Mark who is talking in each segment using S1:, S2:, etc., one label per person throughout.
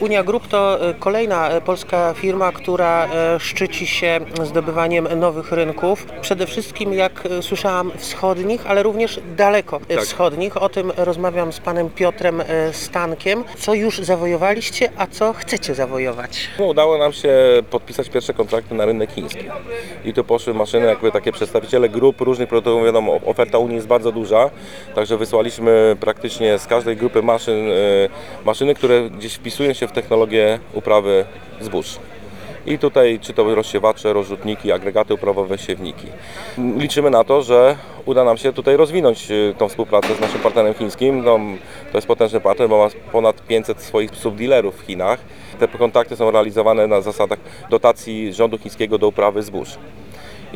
S1: Unia Group to e, kolejna e, polska firma, która e, szczyci się zdobywaniem nowych rynków. Przede wszystkim, jak słyszałam, wschodnich, ale również daleko
S2: Tak.
S1: wschodnich. O tym rozmawiam z panem Piotrem Stankiem. Co już zawojowaliście, a co chcecie zawojować?
S2: No, Udało nam się podpisać pierwsze kontrakty na rynek chiński. I tu poszły maszyny, jakby takie przedstawiciele grup różnych produktów. Wiadomo, oferta Unii jest bardzo duża, także wysłaliśmy praktycznie z każdej grupy maszyn, maszyny, które gdzieś wpisują się w technologię uprawy zbóż. I tutaj czy to rozsiewacze, rozrzutniki, agregaty uprawowe, siewniki. Liczymy na to, że uda nam się tutaj rozwinąć e, tą współpracę z naszym partnerem chińskim. No, to jest potężny partner, bo ma ponad 500 swoich subdealerów w Chinach. Te kontakty są realizowane na zasadach dotacji rządu chińskiego do uprawy zbóż.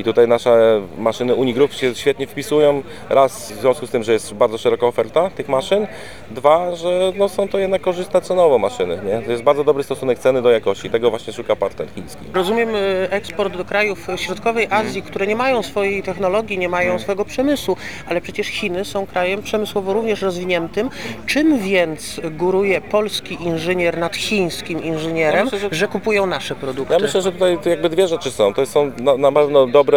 S2: I tutaj nasze maszyny Unigroup się świetnie wpisują. Raz w związku z tym, że jest bardzo szeroka oferta tych maszyn. Dwa, że no, są to jednak korzystne cenowo maszyny. Nie? To jest bardzo dobry stosunek ceny do jakości. Tego właśnie szuka partner chiński.
S1: Rozumiem e, eksport do krajów środkowej Azji, które nie mają swojej technologii, nie mają swojego przemysłu, ale przecież Chiny są krajem przemysłowo również rozwiniętym. Czym więc góruje polski inżynier nad chińskim inżynierem,
S2: Ja myślę, że-
S1: że kupują nasze produkty?
S2: Ja myślę, że tutaj to jakby dwie rzeczy są. To są na, na pewno dobre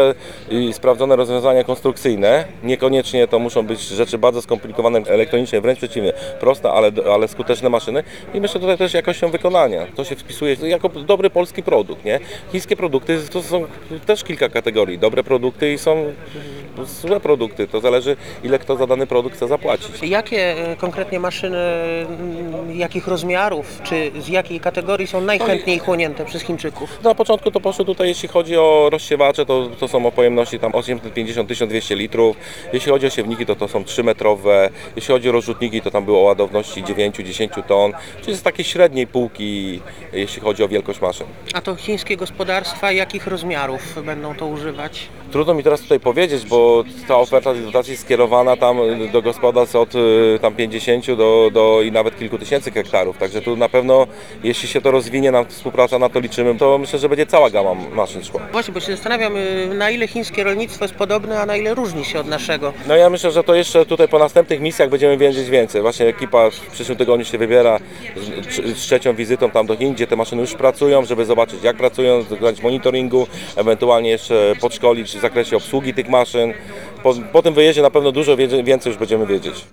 S2: i sprawdzone rozwiązania konstrukcyjne. Niekoniecznie to muszą być rzeczy bardzo skomplikowane elektronicznie, wręcz przeciwnie, proste, ale, ale skuteczne maszyny. I myślę tutaj też jakością wykonania. To się wpisuje jako dobry polski produkt. Nie? Chińskie produkty to są też kilka kategorii. Dobre produkty i są złe produkty. To zależy ile kto za dany produkt chce zapłacić.
S1: Jakie e, konkretnie maszyny, mm, jakich rozmiarów, czy z jakiej kategorii są najchętniej chłonięte przez Chińczyków?
S2: Na początku to poszło tutaj, jeśli chodzi o rozsiewacze, to, to są o pojemności tam 850-1200 litrów. Jeśli chodzi o siewniki, to to są 3-metrowe. Jeśli chodzi o rozrzutniki, to tam było o ładowności 9-10 ton. Czyli z takiej średniej półki, jeśli chodzi o wielkość maszyn.
S1: A to chińskie gospodarstwa, jakich rozmiarów będą to używać?
S2: Trudno mi teraz tutaj powiedzieć, bo ta oferta dotacji jest skierowana tam do gospodarstw od y, tam 50 do, do i nawet kilku tysięcy hektarów. Także tu na pewno, jeśli się to rozwinie, nam współpraca na to liczymy, to myślę, że będzie cała gama maszyn szła.
S1: Właśnie, bo się zastanawiam, y, na ile chińskie rolnictwo jest podobne, a na ile różni się od naszego.
S2: No ja myślę, że to jeszcze tutaj po następnych misjach będziemy wiedzieć więcej. Właśnie ekipa w przyszłym tygodniu się wybiera z, z trzecią wizytą tam do Chin, gdzie te maszyny już pracują, żeby zobaczyć jak pracują, dokonać monitoringu, ewentualnie jeszcze podszkolić w zakresie obsługi tych maszyn. Po, po tym wyjeździe na pewno dużo więcej już będziemy wiedzieć.